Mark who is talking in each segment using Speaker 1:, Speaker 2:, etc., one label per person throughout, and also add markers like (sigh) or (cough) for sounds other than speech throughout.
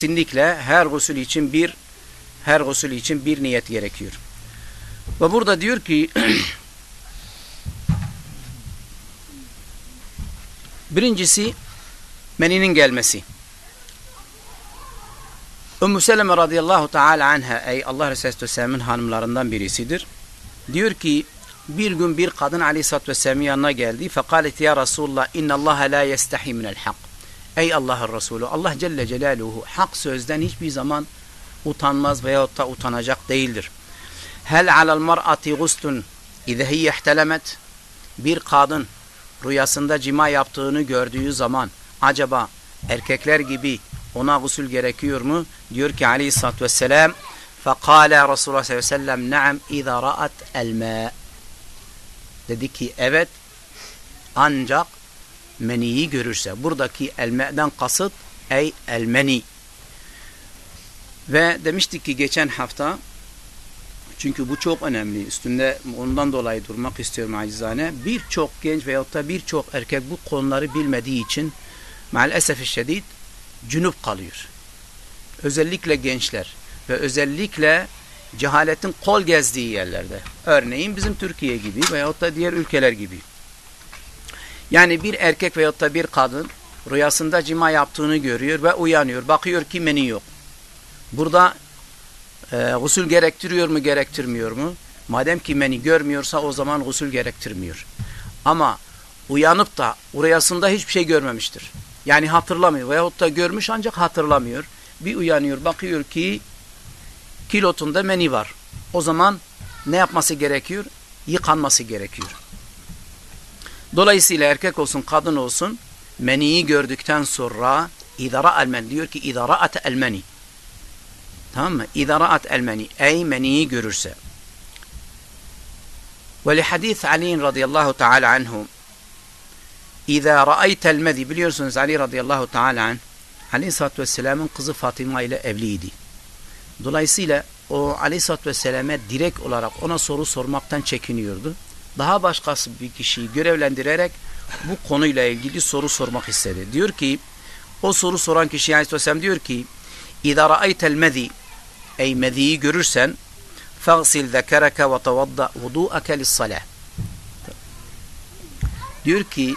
Speaker 1: Kesinlikle her gusül için bir her gusül için bir niyet gerekiyor. Ve burada diyor ki (clears throat) birincisi meninin gelmesi. Ümmü Seleme radıyallahu teala anha ey Allah Resulü Aleyhisselam'ın hanımlarından birisidir. Diyor ki bir gün bir kadın Aleyhisselatü Vesselam'ın yanına geldi. Fekalet ya Resulullah innallaha la yestahi minel hak. Ey Allah'ın Resulü Allah Celle Celaluhu hak sözden hiçbir zaman utanmaz veyahut da utanacak değildir. Hel alel mar'ati gustun ize hiye ihtelemet bir kadın rüyasında cima yaptığını gördüğü zaman acaba erkekler gibi ona gusül gerekiyor mu? Diyor ki aleyhissalatü vesselam فَقَالَ Resulullah sallallahu aleyhi ve sellem نَعَمْ اِذَا رَأَتْ الْمَاءِ Dedi ki evet ancak meniyi görürse. Buradaki elmeden kasıt ey elmeni. Ve demiştik ki geçen hafta çünkü bu çok önemli. Üstünde ondan dolayı durmak istiyorum acizane. Birçok genç veyahut da birçok erkek bu konuları bilmediği için maalesef şiddet cünüp kalıyor. Özellikle gençler ve özellikle cehaletin kol gezdiği yerlerde. Örneğin bizim Türkiye gibi veyahut da diğer ülkeler gibi. Yani bir erkek veyahut da bir kadın rüyasında cima yaptığını görüyor ve uyanıyor. Bakıyor ki meni yok. Burada e, gusül gerektiriyor mu gerektirmiyor mu? Madem ki meni görmüyorsa o zaman gusül gerektirmiyor. Ama uyanıp da rüyasında hiçbir şey görmemiştir. Yani hatırlamıyor veyahut da görmüş ancak hatırlamıyor. Bir uyanıyor bakıyor ki kilotunda meni var. O zaman ne yapması gerekiyor? Yıkanması gerekiyor. Dolayısıyla erkek olsun kadın olsun meniyi gördükten sonra idara elmen diyor ki idara at elmeni. Tamam mı? İdara at elmeni. Ey meniyi görürse. Ve li hadis Ali radıyallahu teala anhu İza ra'aytel mezi biliyorsunuz Ali radıyallahu teala anh Aleyhisselatü Vesselam'ın kızı Fatıma ile evliydi. Dolayısıyla o Aleyhisselatü Vesselam'e direkt olarak ona soru sormaktan çekiniyordu daha başkası bir kişiyi görevlendirerek bu konuyla ilgili soru sormak istedi. Diyor ki o soru soran kişi Aleyhisselam diyor ki İza ra'aytel mezi ey meziyi görürsen zekereke ve tevadda vudu'ake lissalah diyor ki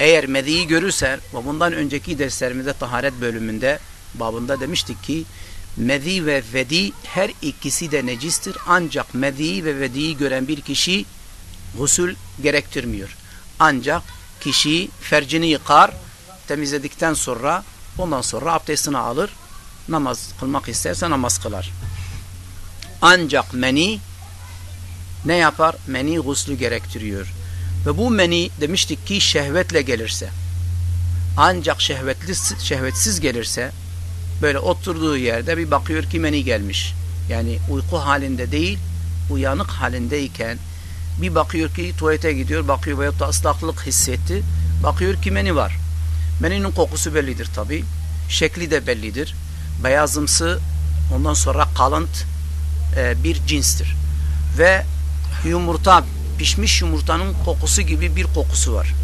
Speaker 1: eğer meziyi görürsen ve bundan önceki derslerimizde taharet bölümünde babında demiştik ki mezi ve vedi her ikisi de necistir ancak mezi ve vediyi gören bir kişi gusül gerektirmiyor. Ancak kişi fercini yıkar, temizledikten sonra ondan sonra abdestini alır, namaz kılmak isterse namaz kılar. Ancak meni ne yapar? Meni guslü gerektiriyor. Ve bu meni demiştik ki şehvetle gelirse ancak şehvetli, şehvetsiz gelirse böyle oturduğu yerde bir bakıyor ki meni gelmiş. Yani uyku halinde değil uyanık halindeyken bir bakıyor ki tuvalete gidiyor, bakıyor veyahut da ıslaklık hissetti. Bakıyor ki meni var. Meninin kokusu bellidir tabi. Şekli de bellidir. Beyazımsı ondan sonra kalınt e, bir cinstir. Ve yumurta, pişmiş yumurtanın kokusu gibi bir kokusu var.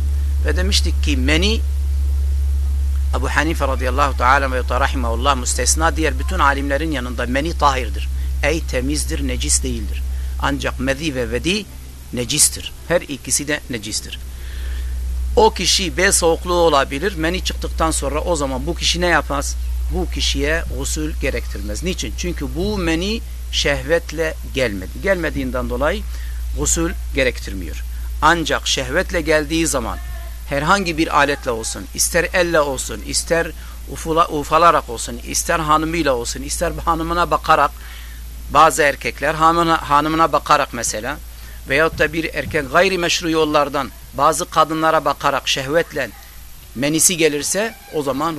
Speaker 1: Ve demiştik ki meni Ebu Hanife radıyallahu teala ve rahimahullah müstesna diğer bütün alimlerin yanında meni tahirdir. Ey temizdir, necis değildir. Ancak mezi ve vedi necistir. Her ikisi de necistir. O kişi bel soğukluğu olabilir. Meni çıktıktan sonra o zaman bu kişi ne yapmaz? Bu kişiye usul gerektirmez. Niçin? Çünkü bu meni şehvetle gelmedi. Gelmediğinden dolayı usul gerektirmiyor. Ancak şehvetle geldiği zaman herhangi bir aletle olsun, ister elle olsun, ister ufula, ufalarak olsun, ister hanımıyla olsun, ister hanımına bakarak bazı erkekler hanımına, hanımına bakarak mesela veyahut da bir erkek gayrimeşru yollardan bazı kadınlara bakarak şehvetle menisi gelirse o zaman